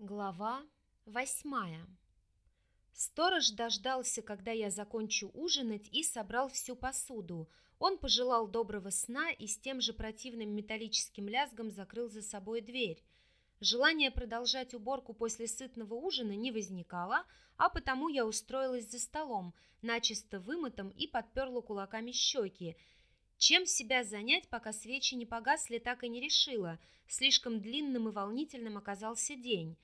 Глава восьмая Сторож дождался, когда я закончу ужинать, и собрал всю посуду. Он пожелал доброго сна и с тем же противным металлическим лязгом закрыл за собой дверь. Желание продолжать уборку после сытного ужина не возникало, а потому я устроилась за столом, начисто вымытым и подперла кулаками щеки. Чем себя занять, пока свечи не погасли, так и не решила. Слишком длинным и волнительным оказался день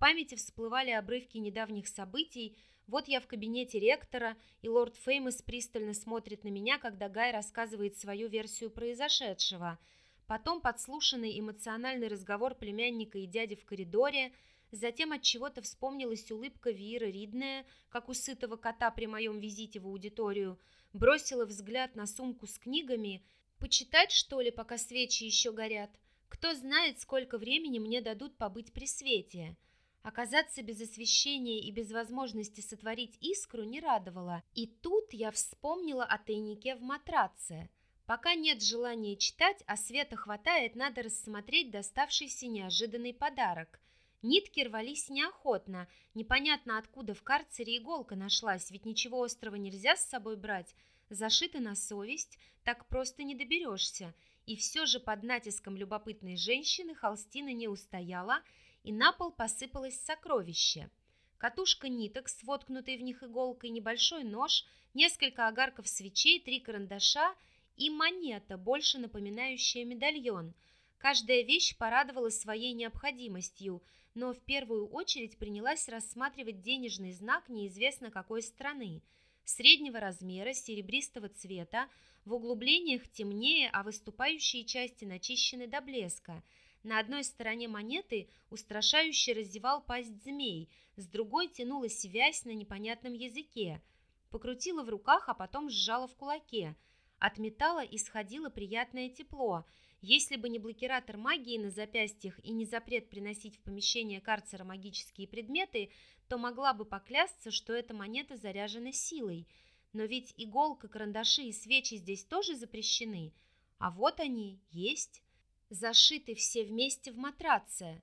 памяти всплывали обрывки недавних событий. Вот я в кабинете ректора, и лорд Феймос пристально смотрит на меня, когда Гай рассказывает свою версию произошедшего. Потом подслушанный эмоциональный разговор племянника и дяди в коридоре. Затем от чего-то вспомнилась улыбка Виры Ридная, как у сытого кота при моем визите в аудиторию. Бросила взгляд на сумку с книгами. Почитать, что ли, пока свечи еще горят? Кто знает, сколько времени мне дадут побыть при свете. Оказаться без освещения и без возможности сотворить искру не радовало. И тут я вспомнила о тайнике в матраце. Пока нет желания читать, а света хватает, надо рассмотреть доставшийся неожиданный подарок. Нитки рвались неохотно. Непонятно, откуда в карцере иголка нашлась, ведь ничего острого нельзя с собой брать. Зашито на совесть, так просто не доберешься. И все же под натиском любопытной женщины Холстина не устояла – и на пол посыпалось сокровище. Катушка ниток с воткнутой в них иголкой, небольшой нож, несколько огарков свечей, три карандаша и монета, больше напоминающая медальон. Каждая вещь порадовала своей необходимостью, но в первую очередь принялась рассматривать денежный знак неизвестно какой страны. Среднего размера, серебристого цвета, в углублениях темнее, а выступающие части начищены до блеска – на одной стороне монеты устрашающе раздевал пасть змей, с другой тянулась связь на непонятном языке. Покрутила в руках, а потом сжала в кулаке. От металла исходило приятное тепло. Если бы не блокиратор магии на запястьях и не запрет приносить в помещение карцера магические предметы, то могла бы поклясться, что эта монета заряжена силой. Но ведь иголка, карандаши и свечи здесь тоже запрещены. А вот они, есть зашиты все вместе в матраце.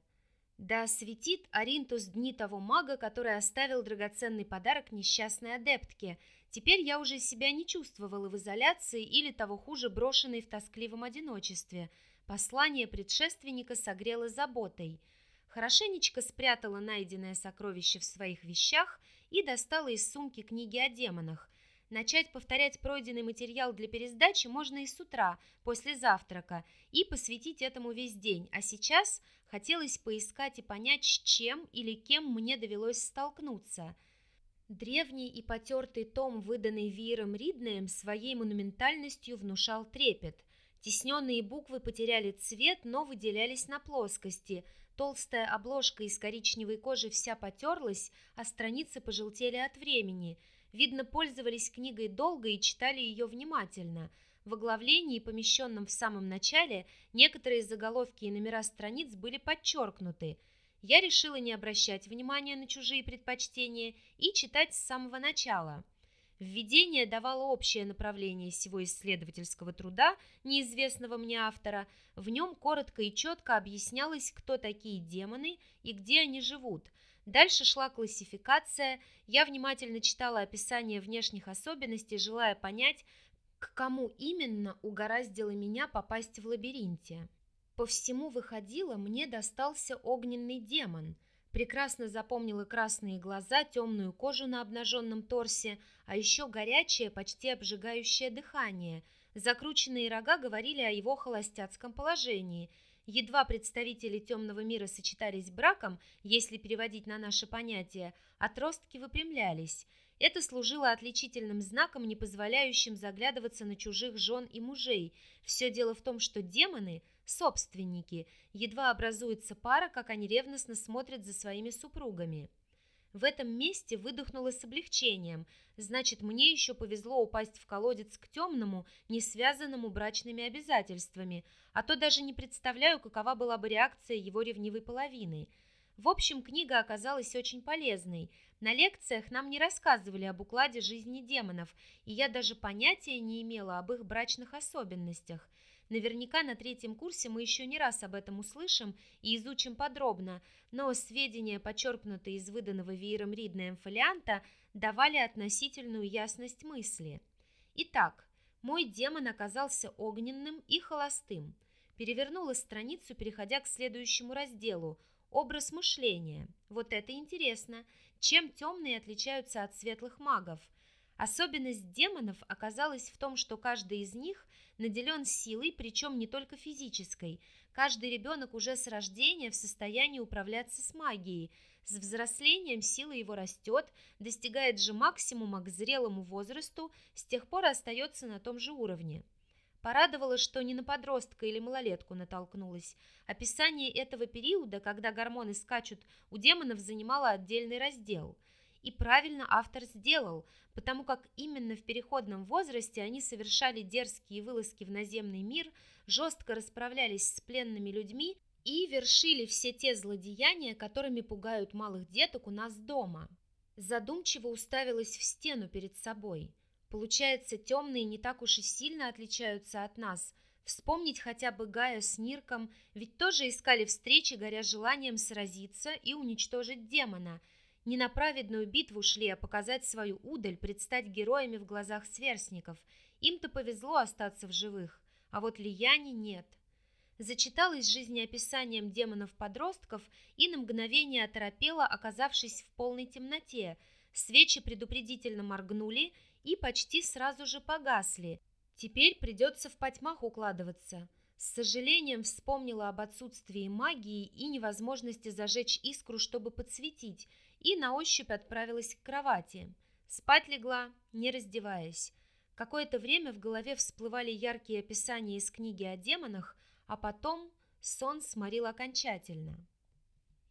Да светит Аринтус дни того мага, который оставил драгоценный подарок несчастной адептке. Теперь я уже себя не чувствовала в изоляции или того хуже брошенной в тоскливом одиночестве. Послание предшественника согрело заботой. Хорошенечко спрятала найденное сокровище в своих вещах и достала из сумки книги о демонах – Начать повторять пройденный материал для пересдачи можно и с утра, после завтрака, и посвятить этому весь день, а сейчас хотелось поискать и понять, с чем или кем мне довелось столкнуться. Древний и потертый том, выданный Виером Риднеем, своей монументальностью внушал трепет. Тесненные буквы потеряли цвет, но выделялись на плоскости. Толстая обложка из коричневой кожи вся потерлась, а страницы пожелтели от времени – Видно, пользовались книгой долго и читали ее внимательно. В оглавлении, помещенном в самом начале, некоторые заголовки и номера страниц были подчеркнуты. Я решила не обращать внимания на чужие предпочтения и читать с самого начала. Введение давало общее направление всего исследовательского труда неизвестного мне автора. В нем коротко и четко объяснялось, кто такие демоны и где они живут – Дальше шла классификация. Я внимательно читала описание внешних особенностей, желая понять, к кому именно угораздило меня попасть в лабиринте. По всему выходило, мне достался огненный демон. Прекрасно запомнила красные глаза, темную кожу на обнаженном торсе, а еще горячее, почти обжигающее дыхание. Закрученные рога говорили о его холостяцком положении – Едва представители темного мира сочетались браком, если переводить на наши понятия, отростки выпрямлялись. Это служило отличительным знаком, не позволяющим заглядываться на чужих жен и мужей. Все дело в том, что демоны – собственники. Едва образуется пара, как они ревностно смотрят за своими супругами. В этом месте выдохнула с облегчением. Значит, мне еще повезло упасть в колодец к темному, не связанному брачными обязательствами, а то даже не представляю, какова была бы реакция его ревнивой половины. В общем, книга оказалась очень полезной. На лекциях нам не рассказывали об укладе жизни демонов, и я даже понятия не имела об их брачных особенностях. Наверняка на третьем курсе мы еще не раз об этом услышим и изучим подробно, но сведения, почерпнутые из выданного веером Ридна фолианта, давали относительную ясность мысли. Итак, мой демон оказался огненным и холостым. Перевернула страницу, переходя к следующему разделу – образ мышления. Вот это интересно. Чем темные отличаются от светлых магов? Особенность демонов оказалась в том, что каждый из них наделен силой, причем не только физической. Каждый ребенок уже с рождения в состоянии управляться с магией. С взрослением сила его растет, достигает же максимума к зрелому возрасту, с тех пор остается на том же уровне. Порадовало, что не на подростка или малолетку натолкнулась. Описание этого периода, когда гормоны скачут, у демонов занимало отдельный раздел. И правильно автор сделал, потому как именно в переходном возрасте они совершали дерзкие вылазки в наземный мир, жестко расправлялись с пленными людьми и вершили все те злодеяния, которыми пугают малых деток у нас дома. Задумчиво уставилась в стену перед собой. Получается, темные не так уж и сильно отличаются от нас. Вспомнить хотя бы Гая с Нирком, ведь тоже искали встречи, горя желанием сразиться и уничтожить демона – не на праведную битву шли, а показать свою удаль, предстать героями в глазах сверстников. Им-то повезло остаться в живых, а вот Лияне нет. Зачиталась жизнеописанием демонов-подростков и на мгновение оторопела, оказавшись в полной темноте. Свечи предупредительно моргнули и почти сразу же погасли. Теперь придется в потьмах укладываться. С сожалением вспомнила об отсутствии магии и невозможности зажечь искру, чтобы подсветить – и на ощупь отправилась к кровати. Спать легла, не раздеваясь. Какое-то время в голове всплывали яркие описания из книги о демонах, а потом сон сморил окончательно.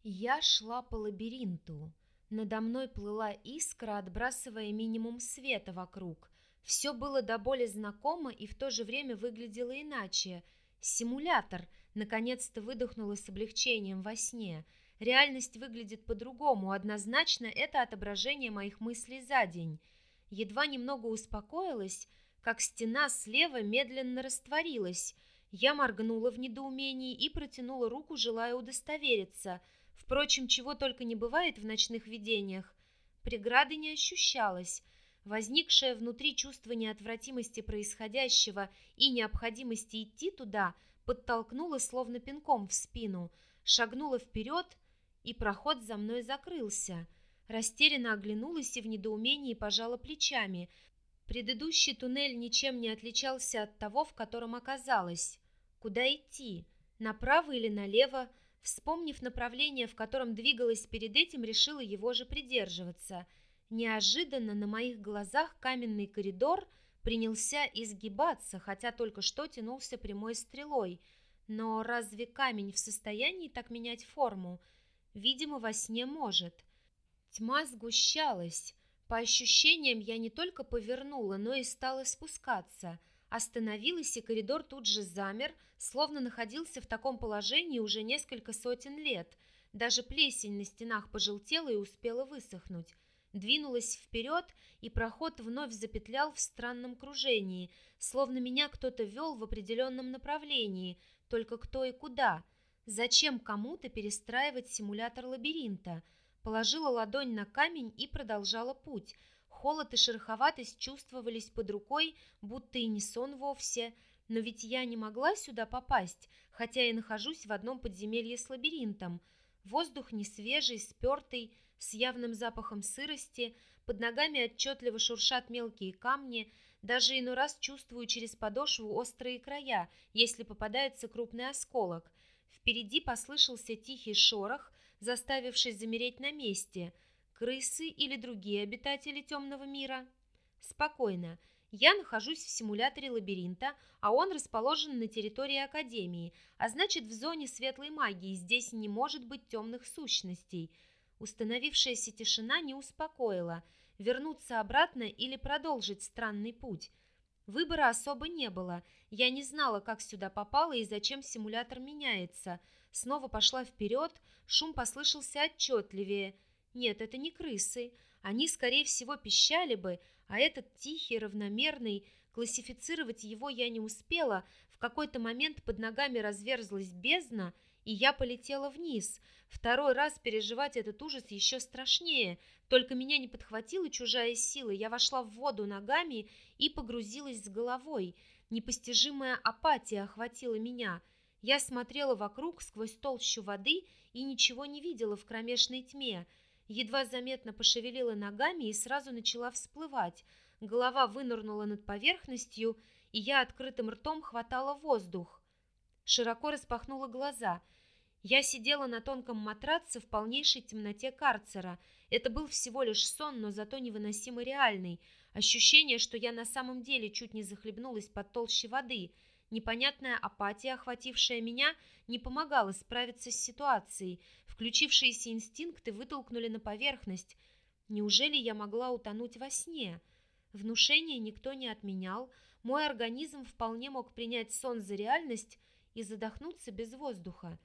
Я шла по лабиринту. Надо мной плыла искра, отбрасывая минимум света вокруг. Все было до боли знакомо и в то же время выглядело иначе. Симулятор наконец-то выдохнула с облегчением во сне – Реальность выглядит по-другому, однозначно это отображение моих мыслей за день. Едва немного успокоилась, как стена слева медленно растворилась. Я моргнула в недоумении и протянула руку, желая удостовериться. Впрочем, чего только не бывает в ночных видениях. Преграды не ощущалось. Возникшее внутри чувство неотвратимости происходящего и необходимости идти туда подтолкнуло словно пинком в спину. Шагнула вперед — и проход за мной закрылся. Растерянно оглянулась и в недоумении пожала плечами. Предыдущий туннель ничем не отличался от того, в котором оказалась. Куда идти? Направо или налево? Вспомнив направление, в котором двигалась перед этим, решила его же придерживаться. Неожиданно на моих глазах каменный коридор принялся изгибаться, хотя только что тянулся прямой стрелой. Но разве камень в состоянии так менять форму? Видимо, во сне может. Тьма сгущалась. По ощущениям, я не только повернула, но и стала спускаться. Остановилась, и коридор тут же замер, словно находился в таком положении уже несколько сотен лет. Даже плесень на стенах пожелтела и успела высохнуть. Двинулась вперед, и проход вновь запетлял в странном кружении, словно меня кто-то вел в определенном направлении, только кто и куда – Зачем кому-то перестраивать симулятор лабиринта? Положила ладонь на камень и продолжала путь. Холод и шероховатость чувствовались под рукой, будто и не сон вовсе. Но ведь я не могла сюда попасть, хотя и нахожусь в одном подземелье с лабиринтом. Воздух не свежий, спертый, с явным запахом сырости, под ногами отчетливо шуршат мелкие камни, даже иной раз чувствую через подошву острые края, если попадается крупный осколок. Впереди послышался тихий шорох, заставивший замереть на месте. Крысы или другие обитатели темного мира? Спокойно. Я нахожусь в симуляторе лабиринта, а он расположен на территории Академии, а значит в зоне светлой магии, здесь не может быть темных сущностей. Установившаяся тишина не успокоила. Вернуться обратно или продолжить странный путь – Выбора особо не было. Я не знала, как сюда попала и зачем симулятор меняется. Снова пошла вперед, шум послышался отчетливее. Нет, это не крысы. Они, скорее всего, пищали бы, а этот тихий, равномерный, Классифицировать его я не успела. В какой-то момент под ногами разверзлась бездна, и я полетела вниз. Второй раз переживать этот ужас еще страшнее. Только меня не подхватила чужая сила. Я вошла в воду ногами и погрузилась с головой. Непостижимая апатия охватила меня. Я смотрела вокруг сквозь толщу воды и ничего не видела в кромешной тьме. Едва заметно пошевелила ногами и сразу начала всплывать. Голова вынырнула над поверхностью, и я открытым ртом хватала воздух. Широко распахнула глаза. Я сидела на тонком матраце в полнейшей темноте карцера. Это был всего лишь сон, но зато невыносимо реальный. Ощущение, что я на самом деле чуть не захлебнулась под толщей воды – Непонятная апатия, охватившая меня, не помогала справиться с ситуацией. Включившиеся инстинкты вытолкнули на поверхность. Неужели я могла утонуть во сне? Внушение никто не отменял. Мой организм вполне мог принять сон за реальность и задохнуться без воздуха.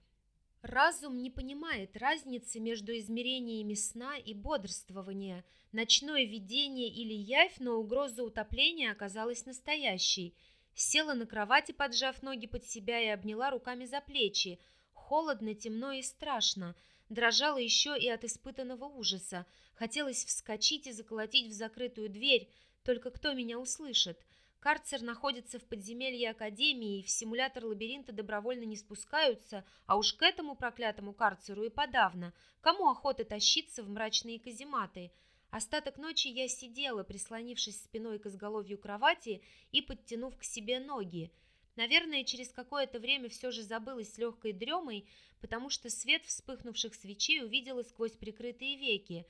Разум не понимает разницы между измерениями сна и бодрствования. Ночное видение или явь, но угроза утопления оказалась настоящей – Села на кровати, поджав ноги под себя и обняла руками за плечи. Холодно, темно и страшно. Дрожала еще и от испытанного ужаса. Хотелось вскочить и заколотить в закрытую дверь. Только кто меня услышит? Карцер находится в подземелье Академии, и в симулятор лабиринта добровольно не спускаются, а уж к этому проклятому карцеру и подавно. Кому охота тащиться в мрачные казематы? Остаток ночи я сидела, прислонившись спиной к изголовью кровати и подтянув к себе ноги. Наверное, через какое-то время все же забылась легкой дремой, потому что свет вспыхнувших свечей увидела сквозь прикрытые веки.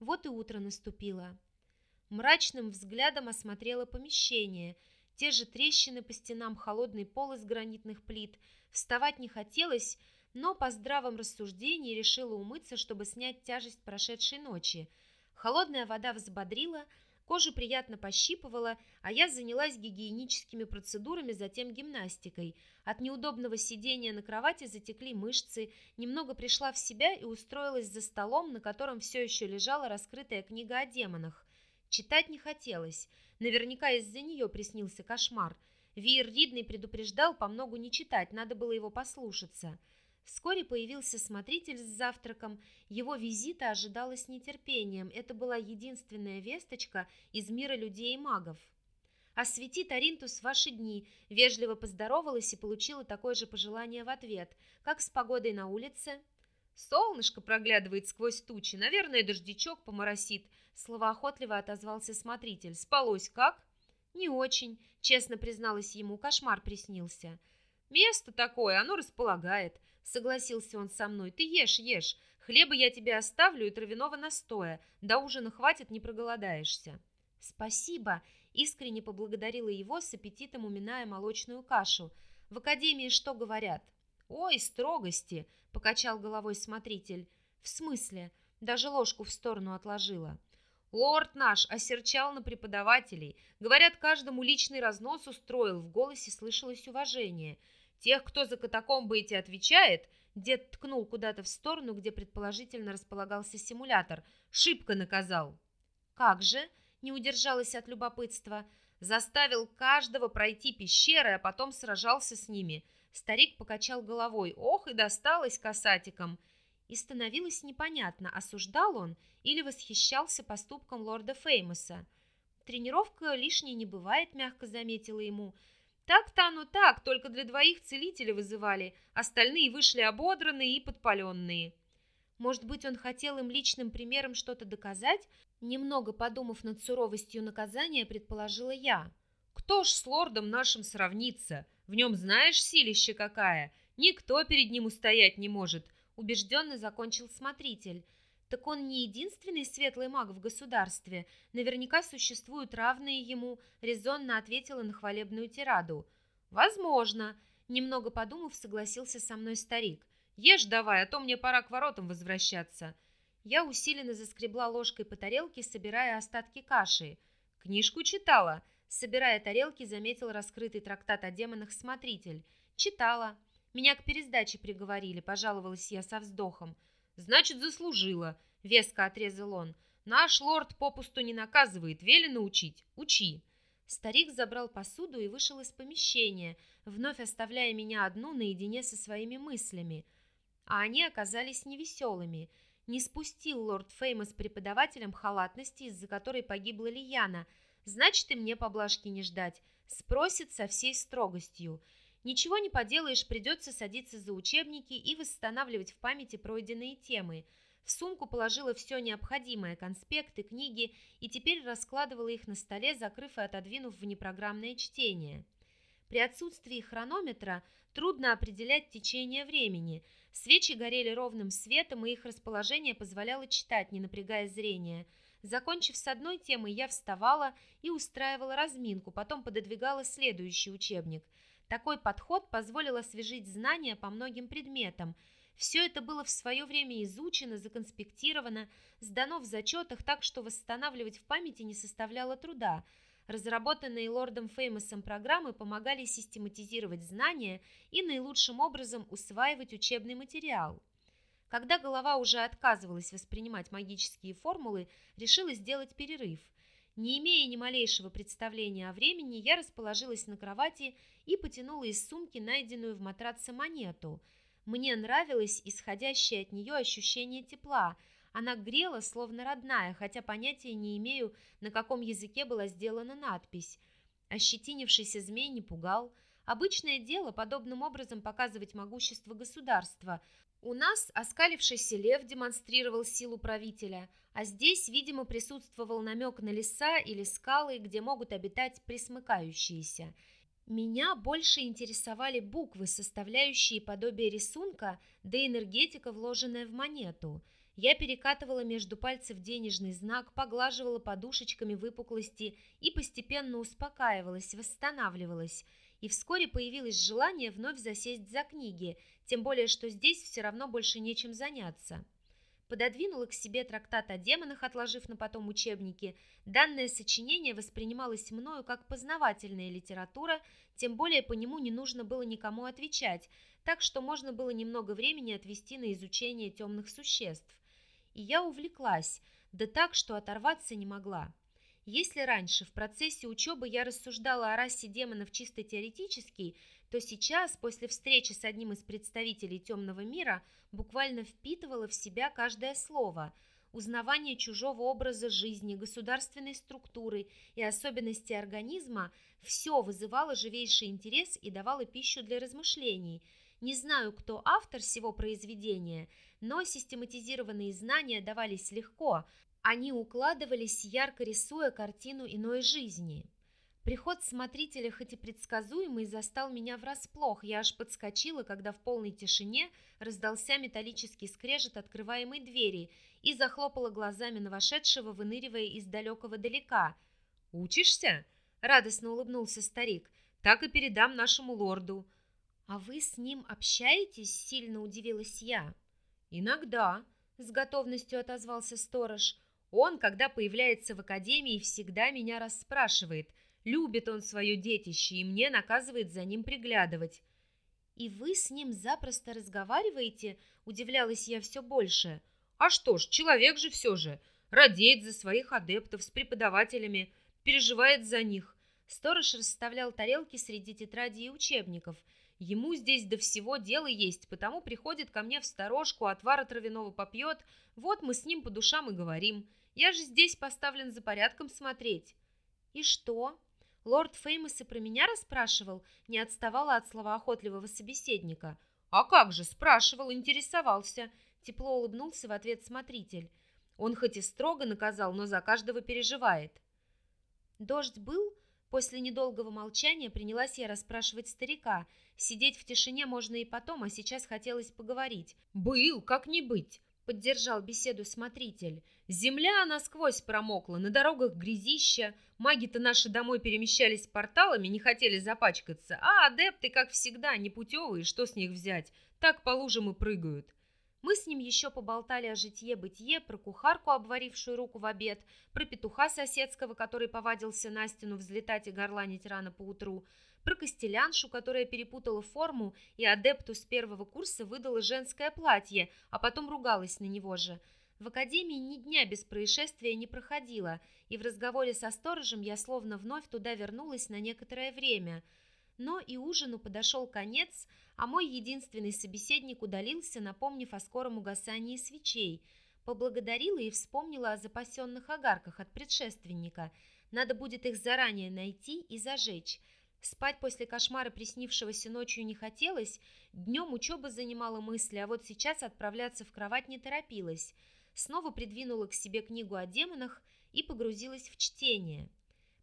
Вот и утро наступило. Мрачным взглядом осмотрела помещение. Те же трещины по стенам, холодный пол из гранитных плит. Вставать не хотелось, но по здравом рассуждении решила умыться, чтобы снять тяжесть прошедшей ночи – Холодная вода взбодрила, кожу приятно пощипывала, а я занялась гигиеническими процедурами, затем гимнастикой. От неудобного сидения на кровати затекли мышцы, немного пришла в себя и устроилась за столом, на котором все еще лежала раскрытая книга о демонах. Читать не хотелось, наверняка из-за нее приснился кошмар. Виер Ридный предупреждал по многу не читать, надо было его послушаться. Вскоре появился смотритель с завтраком. Его визита ожидалось нетерпением. Это была единственная весточка из мира людей и магов. «Освети, Таринтус, ваши дни!» Вежливо поздоровалась и получила такое же пожелание в ответ. «Как с погодой на улице?» «Солнышко проглядывает сквозь тучи. Наверное, дождичок поморосит», — словоохотливо отозвался смотритель. «Спалось как?» «Не очень», — честно призналась ему. Кошмар приснился. «Место такое, оно располагает. Согласился он со мной. Ты ешь, ешь. Хлеба я тебе оставлю и травяного настоя. До ужина хватит, не проголодаешься. Спасибо. Искренне поблагодарила его с аппетитом, уминая молочную кашу. В академии что говорят? Ой, строгости, покачал головой смотритель. В смысле? Даже ложку в сторону отложила. Лорд наш осерчал на преподавателей. Говорят, каждому личный разнос устроил. В голосе слышалось уважение. Тех, кто за катакомбы эти отвечает, дед ткнул куда-то в сторону, где предположительно располагался симулятор, шибко наказал. Как же? Не удержалась от любопытства. Заставил каждого пройти пещеры, а потом сражался с ними. Старик покачал головой. Ох, и досталось касатикам. И становилось непонятно, осуждал он или восхищался поступком лорда Феймоса. Тренировка лишней не бывает, мягко заметила ему. Так-то оно так, только для двоих целителя вызывали, остальные вышли ободранные и подпаленные. Может быть, он хотел им личным примером что-то доказать? Немного подумав над суровостью наказания, предположила я. Кто ж с лордом нашим сравнится? В нем знаешь силище какая? Никто перед ним устоять не может, убежденно закончил смотритель. Так он не единственный светлый маг в государстве. Наверняка существуют равные ему, резонно ответила на хвалебную тираду. Возможно, немного подумав, согласился со мной старик. Ешь давай, а то мне пора к воротам возвращаться. Я усиленно заскребла ложкой по тарелке, собирая остатки каши. Книжку читала. Собирая тарелки, заметил раскрытый трактат о демонах смотритель. Читала. Меня к пересдаче приговорили, пожаловалась я со вздохом. Значит, заслужила, веско отрезал он. Наш лорд попусту не наказывает, велено учить. Учи. Старик забрал посуду и вышел из помещения, вновь оставляя меня одну наедине со своими мыслями. А они оказались невеселыми. Не спустил лорд Феймос преподавателям халатности, из-за которой погибла Лияна. Значит, и мне поблажки не ждать. Спросит со всей строгостью. Ничего не поделаешь, придется садиться за учебники и восстанавливать в памяти пройденные темы – в сумку положила все необходимое, конспекты, книги, и теперь раскладывала их на столе, закрыв и отодвинув в непрограммное чтение. При отсутствии хронометра трудно определять течение времени. Свечи горели ровным светом, и их расположение позволяло читать, не напрягая зрение. Закончив с одной темой, я вставала и устраивала разминку, потом пододвигала следующий учебник. Такой подход позволил освежить знания по многим предметам – все это было в свое время изучено, законспектировано, сдано в зачетах, так что восстанавливать в памяти не составляло труда. Разработанные лордом Феймосом программы помогали систематизировать знания и наилучшим образом усваивать учебный материал. Когда голова уже отказывалась воспринимать магические формулы, решила сделать перерыв. Не имея ни малейшего представления о времени, я расположилась на кровати и потянула из сумки найденную в матраце монету – мне нравилось исходящее от нее ощущение тепла. Она грела, словно родная, хотя понятия не имею, на каком языке была сделана надпись. Ощетинившийся змей не пугал. Обычное дело подобным образом показывать могущество государства. У нас оскалившийся лев демонстрировал силу правителя, а здесь, видимо, присутствовал намек на леса или скалы, где могут обитать присмыкающиеся – меня больше интересовали буквы, составляющие подобие рисунка, да энергетика, вложенная в монету. Я перекатывала между пальцев денежный знак, поглаживала подушечками выпуклости и постепенно успокаивалась, восстанавливалась. И вскоре появилось желание вновь засесть за книги, тем более, что здесь все равно больше нечем заняться пододвинула к себе трактат о демонах, отложив на потом учебники. Данное сочинение воспринималось мною как познавательная литература, тем более по нему не нужно было никому отвечать, так что можно было немного времени отвести на изучение темных существ. И я увлеклась, да так, что оторваться не могла. Если раньше в процессе учебы я рассуждала о расе демонов чисто теоретически, то сейчас, после встречи с одним из представителей темного мира, буквально впитывала в себя каждое слово. Узнавание чужого образа жизни, государственной структуры и особенностей организма – все вызывало живейший интерес и давало пищу для размышлений. Не знаю, кто автор всего произведения, но систематизированные знания давались легко, они укладывались, ярко рисуя картину иной жизни. Приход смотрителя, хоть и предсказуемый, застал меня врасплох. Я аж подскочила, когда в полной тишине раздался металлический скрежет открываемой двери и захлопала глазами на вошедшего, выныривая из далекого далека. «Учишься?» — радостно улыбнулся старик. «Так и передам нашему лорду». «А вы с ним общаетесь?» — сильно удивилась я. «Иногда», — с готовностью отозвался сторож. «Он, когда появляется в академии, всегда меня расспрашивает — Любит он свое детище, и мне наказывает за ним приглядывать. «И вы с ним запросто разговариваете?» – удивлялась я все больше. «А что ж, человек же все же. Радеет за своих адептов с преподавателями, переживает за них». Сторож расставлял тарелки среди тетрадей и учебников. Ему здесь до всего дела есть, потому приходит ко мне в сторожку, отвара травяного попьет. Вот мы с ним по душам и говорим. Я же здесь поставлен за порядком смотреть. «И что?» Лорд Феймос и про меня расспрашивал, не отставала от слова охотливого собеседника. «А как же?» – спрашивал, интересовался. Тепло улыбнулся в ответ смотритель. Он хоть и строго наказал, но за каждого переживает. Дождь был? После недолгого молчания принялась я расспрашивать старика. Сидеть в тишине можно и потом, а сейчас хотелось поговорить. «Был, как не быть!» — поддержал беседу смотритель. «Земля насквозь промокла, на дорогах грязища. Маги-то наши домой перемещались порталами, не хотели запачкаться. А адепты, как всегда, непутевые, что с них взять? Так по лужам и прыгают». Мы с ним еще поболтали о житье-бытие, про кухарку, обварившую руку в обед, про петуха соседского, который повадился на стену взлетать и горланить рано поутру, про костеляншу, которая перепутала форму и адепту с первого курса выдала женское платье, а потом ругалась на него же. В академии ни дня без происшествия не проходило, и в разговоре со сторожем я словно вновь туда вернулась на некоторое время. Но и ужину подошел конец, а мой единственный собеседник удалился, напомнив о скором угасании свечей. Поблагодарила и вспомнила о запасенных огарках от предшественника. Надо будет их заранее найти и зажечь. Спать после кошмара, приснившегося ночью, не хотелось, днем учеба занимала мысли, а вот сейчас отправляться в кровать не торопилась – снова придвинула к себе книгу о демонах и погрузилась в чтение.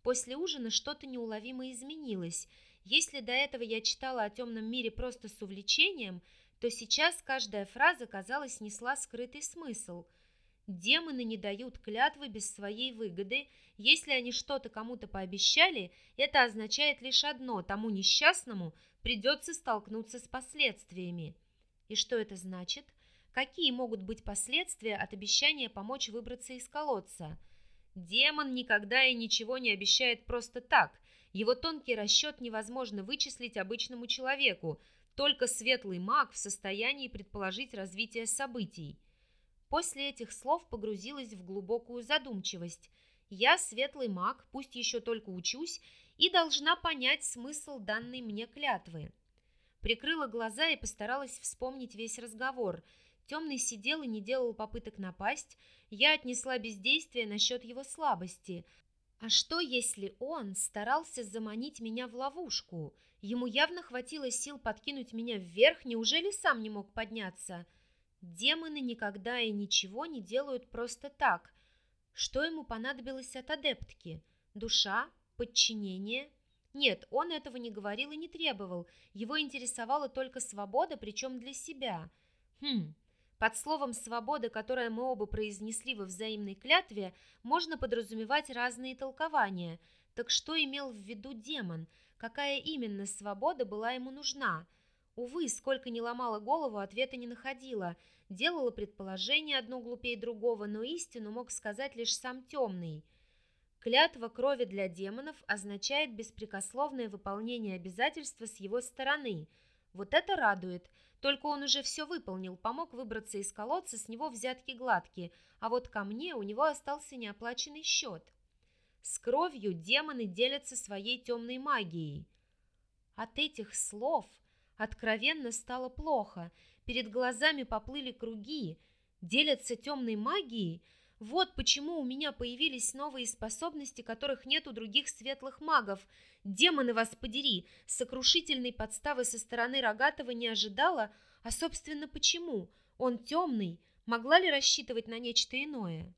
После ужина что-то неуловимо изменилось. Если до этого я читала о темном мире просто с увлечением, то сейчас каждая фраза, казалось, несла скрытый смысл. Демоны не дают клятвы без своей выгоды. Если они что-то кому-то пообещали, это означает лишь одно – тому несчастному придется столкнуться с последствиями. И что это значит – Какие могут быть последствия от обещания помочь выбраться из колодца? Демон никогда и ничего не обещает просто так. Его тонкий расчет невозможно вычислить обычному человеку. Только светлый маг в состоянии предположить развитие событий. После этих слов погрузилась в глубокую задумчивость. Я светлый маг, пусть еще только учусь, и должна понять смысл данной мне клятвы. Прикрыла глаза и постаралась вспомнить весь разговор – Темный сидел и не делал попыток напасть. Я отнесла бездействие насчет его слабости. А что, если он старался заманить меня в ловушку? Ему явно хватило сил подкинуть меня вверх, неужели сам не мог подняться? Демоны никогда и ничего не делают просто так. Что ему понадобилось от адептки? Душа? Подчинение? Нет, он этого не говорил и не требовал. Его интересовала только свобода, причем для себя. Хм, под словом «свобода», которое мы оба произнесли во взаимной клятве, можно подразумевать разные толкования. Так что имел в виду демон? Какая именно свобода была ему нужна? Увы, сколько ни ломала голову, ответа не находила. Делала предположение одно глупее другого, но истину мог сказать лишь сам темный. Клятва крови для демонов означает беспрекословное выполнение обязательства с его стороны. Вот это радует – только он уже все выполнил, помог выбраться из колодца, с него взятки гладкие, а вот ко мне у него остался неоплаченный счет. С кровью демоны делятся своей темной магией. От этих слов откровенно стало плохо, перед глазами поплыли круги. Делятся темной магией – вот почему у меня появились новые способности, которых нет у других светлых магов. Демоны вас подери, сокрушительной подставы со стороны Рогатого не ожидала, а, собственно, почему? Он темный, могла ли рассчитывать на нечто иное?